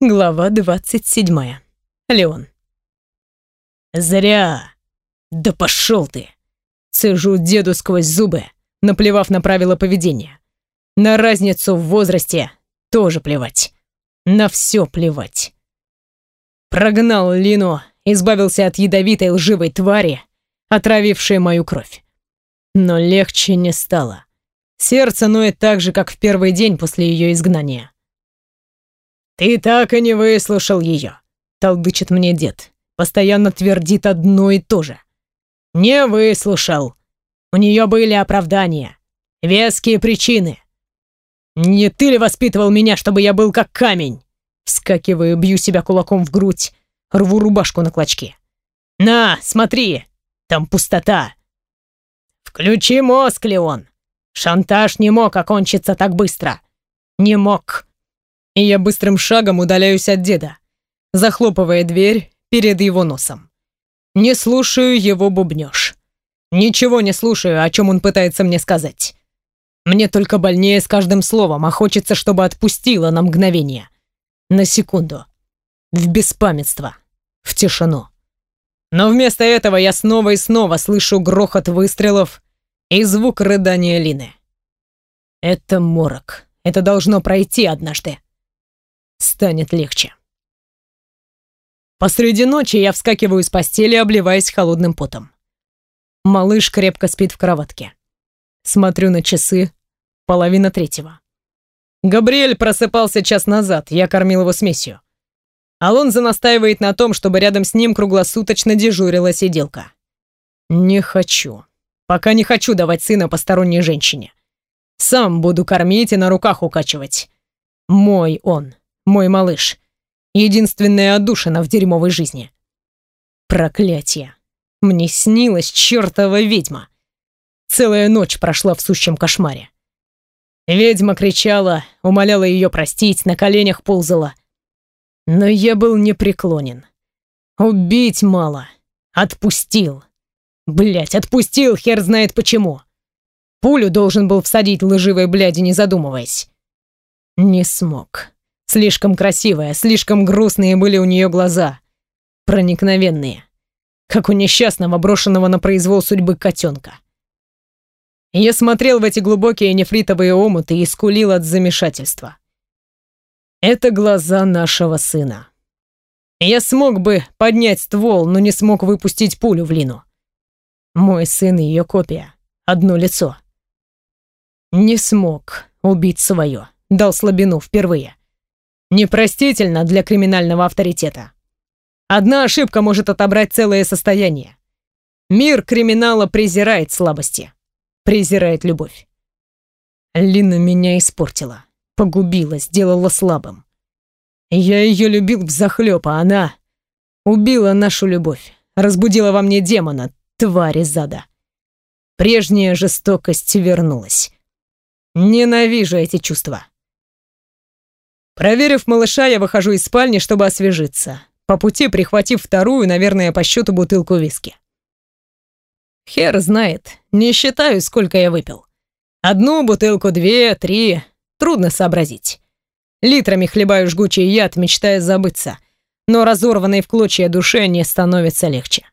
Глава 27. Леон. «Зря! Да пошел ты!» Цежу деду сквозь зубы, наплевав на правила поведения. На разницу в возрасте тоже плевать. На все плевать. Прогнал Лину, избавился от ядовитой лживой твари, отравившей мою кровь. Но легче не стало. Сердце ноет так же, как в первый день после ее изгнания. «Ты так и не выслушал ее», — толдычит мне дед. Постоянно твердит одно и то же. «Не выслушал. У нее были оправдания, веские причины. Не ты ли воспитывал меня, чтобы я был как камень?» Вскакиваю, бью себя кулаком в грудь, рву рубашку на клочки. «На, смотри, там пустота!» «Включи мозг, Леон! Шантаж не мог окончиться так быстро! Не мог!» И я быстрым шагом удаляюсь от деда, захлопывая дверь перед его носом. Не слушаю его бубнёж. Ничего не слушаю, о чем он пытается мне сказать. Мне только больнее с каждым словом, а хочется, чтобы отпустило на мгновение. На секунду. В беспамятство. В тишину. Но вместо этого я снова и снова слышу грохот выстрелов и звук рыдания Лины. Это морок. Это должно пройти однажды станет легче. Посреди ночи я вскакиваю с постели, обливаясь холодным потом. Малыш крепко спит в кроватке. Смотрю на часы. Половина третьего. Габриэль просыпался час назад, я кормил его смесью. Алонзо настаивает на том, чтобы рядом с ним круглосуточно дежурила сиделка. Не хочу. Пока не хочу давать сына посторонней женщине. Сам буду кормить и на руках укачивать. Мой он мой малыш. Единственная отдушина в дерьмовой жизни. Проклятие. Мне снилась чертова ведьма. Целая ночь прошла в сущем кошмаре. Ведьма кричала, умоляла ее простить, на коленях ползала. Но я был непреклонен. Убить мало. Отпустил. Блять, отпустил, хер знает почему. Пулю должен был всадить лживой бляди, не задумываясь. Не смог. Слишком красивая, слишком грустные были у нее глаза. Проникновенные. Как у несчастного, брошенного на произвол судьбы котенка. Я смотрел в эти глубокие нефритовые омуты и скулил от замешательства. Это глаза нашего сына. Я смог бы поднять ствол, но не смог выпустить пулю в Лину. Мой сын и ее копия. Одно лицо. Не смог убить свое. Дал слабину впервые. Непростительно для криминального авторитета. Одна ошибка может отобрать целое состояние. Мир криминала презирает слабости, презирает любовь. Лина меня испортила, погубила, сделала слабым. Я ее любил взахлеб, а она убила нашу любовь, разбудила во мне демона, тварь из. Прежняя жестокость вернулась. Ненавижу эти чувства. Проверив малыша, я выхожу из спальни, чтобы освежиться, по пути прихватив вторую, наверное, по счету бутылку виски. Хер знает, не считаю, сколько я выпил. Одну бутылку, две, три, трудно сообразить. Литрами хлебаю жгучий яд, мечтая забыться, но разорванной в клочья душе не становится легче.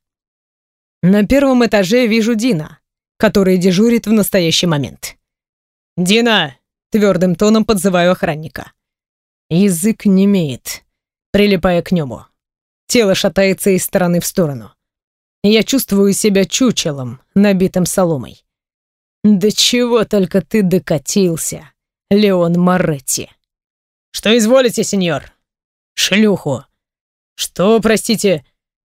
На первом этаже вижу Дина, который дежурит в настоящий момент. «Дина!» — твердым тоном подзываю охранника. Язык немеет, прилипая к небу. Тело шатается из стороны в сторону. Я чувствую себя чучелом, набитым соломой. Да чего только ты докатился, Леон Моретти. Что изволите, сеньор? Шлюху. Что, простите?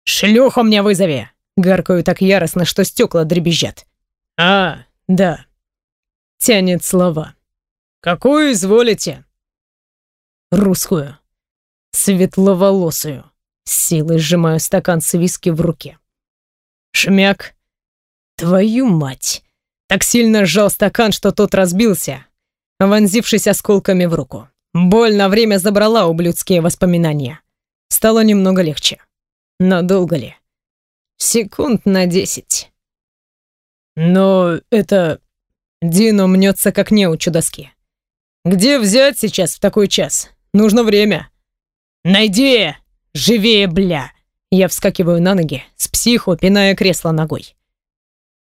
Шлюху мне вызови. Гаркаю так яростно, что стекла дребезжат. А, да. Тянет слова. Какую изволите? Русскую, светловолосую. Силой сжимаю стакан с виски в руке. Шмяк. Твою мать. Так сильно сжал стакан, что тот разбился, вонзившись осколками в руку. Боль на время забрала ублюдские воспоминания. Стало немного легче. Надолго ли? Секунд на десять. Но это... Дино мнется как неучу доски. Где взять сейчас в такой час? Нужно время. Найди! Живее, бля!» Я вскакиваю на ноги, с психу пиная кресло ногой.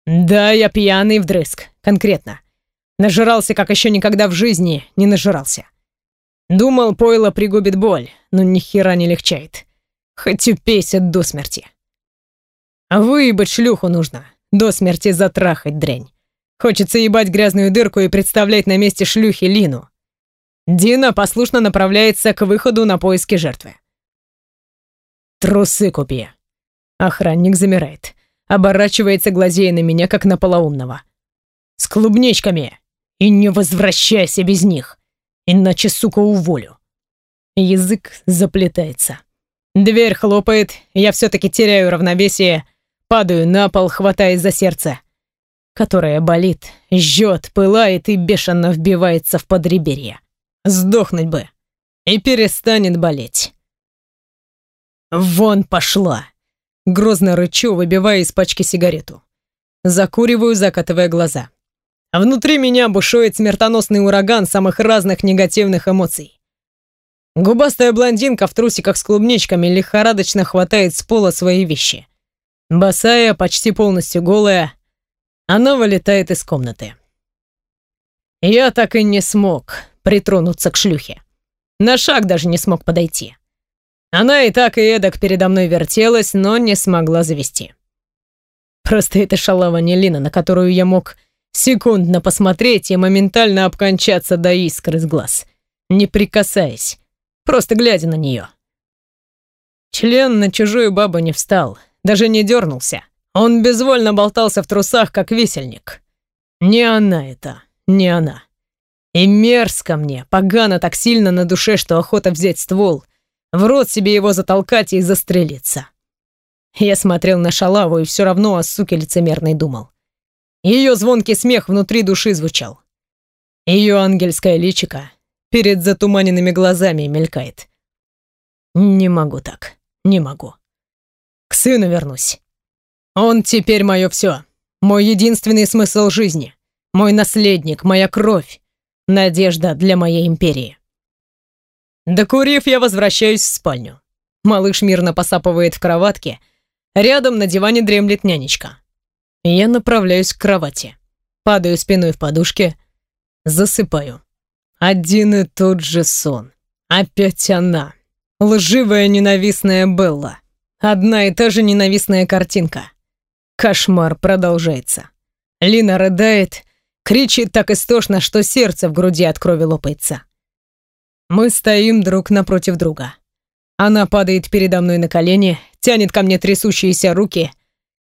«Да, я пьяный вдрызг, конкретно. Нажирался, как еще никогда в жизни не нажирался. Думал, пойло пригубит боль, но ни хера не легчает. Хоть упейся до смерти. А выебать шлюху нужно, до смерти затрахать дрянь. Хочется ебать грязную дырку и представлять на месте шлюхи Лину. Дина послушно направляется к выходу на поиски жертвы. «Трусы купи». Охранник замирает. Оборачивается глазея на меня, как на полоумного. «С клубничками! И не возвращайся без них, иначе, сука, уволю». Язык заплетается. Дверь хлопает, я все-таки теряю равновесие, падаю на пол, хватаясь за сердце которая болит, жжет, пылает и бешено вбивается в подреберье. Сдохнуть бы. И перестанет болеть. Вон пошла. Грозно рычу, выбивая из пачки сигарету. Закуриваю, закатывая глаза. Внутри меня бушует смертоносный ураган самых разных негативных эмоций. Губастая блондинка в трусиках с клубничками лихорадочно хватает с пола свои вещи. Босая, почти полностью голая, она вылетает из комнаты. Я так и не смог притронуться к шлюхе. На шаг даже не смог подойти. Она и так и эдак передо мной вертелась, но не смогла завести. Просто это шалава не Лина, на которую я мог секундно посмотреть и моментально обкончаться до искр из глаз, не прикасаясь, просто глядя на нее. Член на чужую бабу не встал, даже не дернулся. Он безвольно болтался в трусах, как висельник. Не она это, не она. И мерзко мне, погано так сильно на душе, что охота взять ствол, в рот себе его затолкать и застрелиться. Я смотрел на шалаву и все равно о суке лицемерной думал. Ее звонкий смех внутри души звучал. Ее ангельское личико перед затуманенными глазами мелькает. Не могу так, не могу. К сыну вернусь. Он теперь мое все. Мой единственный смысл жизни. Мой наследник, моя кровь. Надежда для моей империи. Докурив, я возвращаюсь в спальню. Малыш мирно посапывает в кроватке. Рядом на диване дремлет нянечка. Я направляюсь к кровати. Падаю спиной в подушке. Засыпаю. Один и тот же сон. Опять она. Лживая ненавистная Белла. Одна и та же ненавистная картинка. Кошмар продолжается. Лина рыдает, кричит так истошно, что сердце в груди от крови лопается. Мы стоим друг напротив друга. Она падает передо мной на колени, тянет ко мне трясущиеся руки,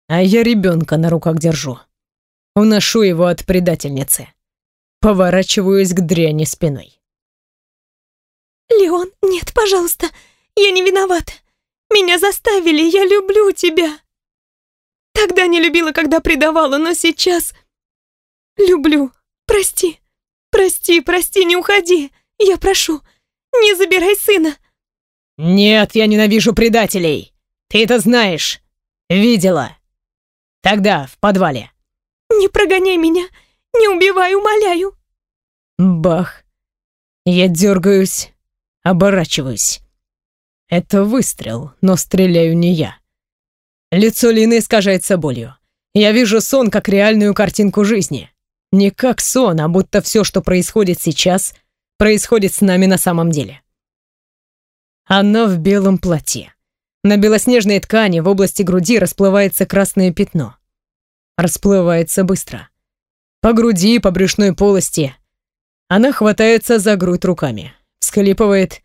а я ребенка на руках держу. Уношу его от предательницы. Поворачиваюсь к дряни спиной. «Леон, нет, пожалуйста, я не виновата. Меня заставили, я люблю тебя!» Тогда не любила, когда предавала, но сейчас... Люблю. Прости. Прости, прости, не уходи. Я прошу. Не забирай сына. Нет, я ненавижу предателей. Ты это знаешь. Видела. Тогда, в подвале. Не прогоняй меня. Не убивай, умоляю. Бах. Я дергаюсь, оборачиваюсь. Это выстрел, но стреляю не я. Лицо Лины искажается болью. Я вижу сон как реальную картинку жизни. Не как сон, а будто все, что происходит сейчас, происходит с нами на самом деле. Она в белом платье. На белоснежной ткани в области груди расплывается красное пятно. Расплывается быстро. По груди, по брюшной полости. Она хватается за грудь руками, всхлипывает,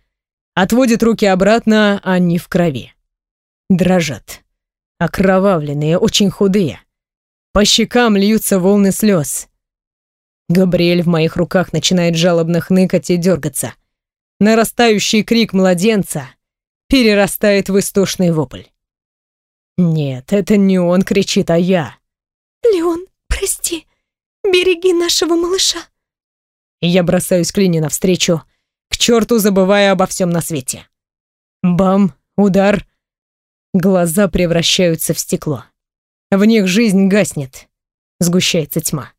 отводит руки обратно, они в крови. Дрожат окровавленные, очень худые. По щекам льются волны слез. Габриэль в моих руках начинает жалобно хныкать и дергаться. Нарастающий крик младенца перерастает в истошный вопль. Нет, это не он кричит, а я. «Леон, прости, береги нашего малыша». Я бросаюсь к Лине навстречу, к черту забывая обо всем на свете. Бам, удар, Глаза превращаются в стекло. В них жизнь гаснет. Сгущается тьма.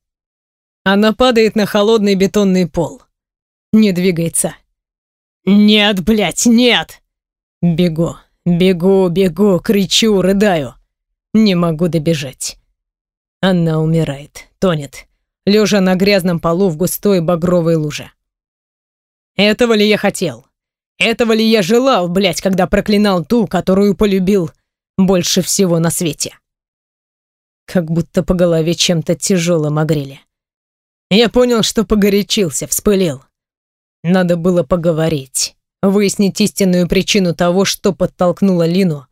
Она падает на холодный бетонный пол. Не двигается. «Нет, блядь, нет!» Бегу, бегу, бегу, кричу, рыдаю. Не могу добежать. Она умирает, тонет, лежа на грязном полу в густой багровой луже. Этого ли я хотел? Этого ли я желал, блядь, когда проклинал ту, которую полюбил больше всего на свете? Как будто по голове чем-то тяжелым огрели. Я понял, что погорячился, вспылил. Надо было поговорить, выяснить истинную причину того, что подтолкнуло Лину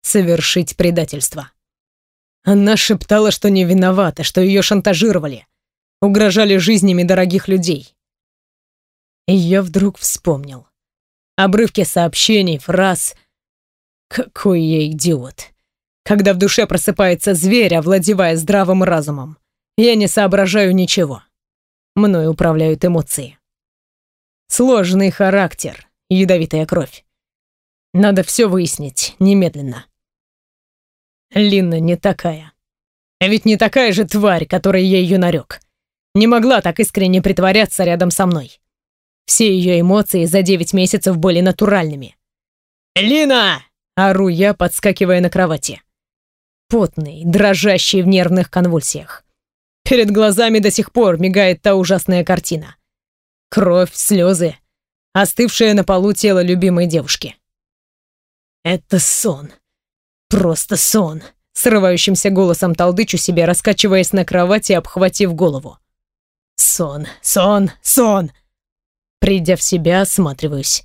совершить предательство. Она шептала, что не виновата, что ее шантажировали, угрожали жизнями дорогих людей. И я вдруг вспомнил. Обрывки сообщений, фраз. Какой я идиот. Когда в душе просыпается зверь, овладевая здравым разумом, я не соображаю ничего. Мной управляют эмоции. Сложный характер, ядовитая кровь. Надо все выяснить немедленно. Лина не такая. А ведь не такая же тварь, которой я ее нарек. Не могла так искренне притворяться рядом со мной. Все ее эмоции за девять месяцев были натуральными. «Лина!» — ору я, подскакивая на кровати. Потный, дрожащий в нервных конвульсиях. Перед глазами до сих пор мигает та ужасная картина. Кровь, слезы, остывшее на полу тело любимой девушки. Это сон. Просто сон. Срывающимся голосом толдычу себе, раскачиваясь на кровати, обхватив голову. Сон, сон, сон. Придя в себя, осматриваюсь.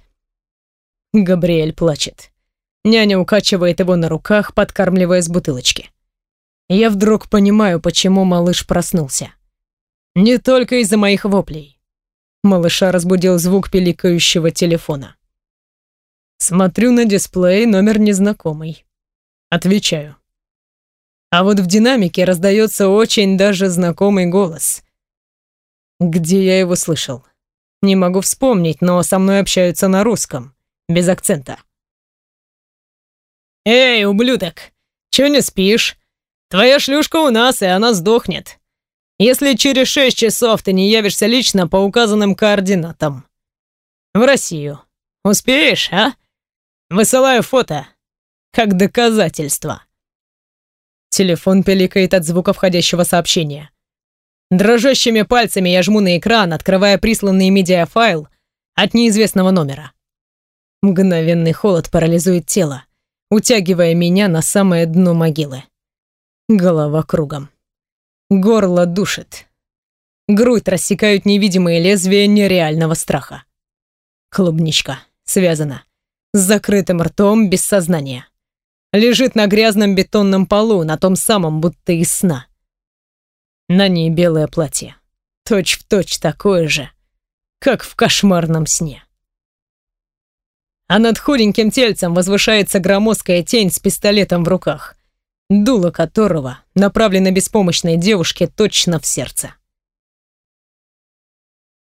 Габриэль плачет. Няня укачивает его на руках, подкармливая с бутылочки. Я вдруг понимаю, почему малыш проснулся. Не только из-за моих воплей. Малыша разбудил звук пиликающего телефона. Смотрю на дисплей, номер незнакомый. Отвечаю. А вот в динамике раздается очень даже знакомый голос. Где я его слышал? Не могу вспомнить, но со мной общаются на русском, без акцента. «Эй, ублюдок, чё не спишь? Твоя шлюшка у нас, и она сдохнет. Если через шесть часов ты не явишься лично по указанным координатам. В Россию. Успеешь, а? Высылаю фото. Как доказательство». Телефон пиликает от звука входящего сообщения. Дрожащими пальцами я жму на экран, открывая присланный медиафайл от неизвестного номера. Мгновенный холод парализует тело, утягивая меня на самое дно могилы. Голова кругом. Горло душит. Грудь рассекают невидимые лезвия нереального страха. Клубничка. Связана. С закрытым ртом, без сознания. Лежит на грязном бетонном полу, на том самом, будто из сна. На ней белое платье. Точь в точь такое же, как в кошмарном сне. А над худеньким тельцем возвышается громоздкая тень с пистолетом в руках, дуло которого направлено беспомощной девушке точно в сердце.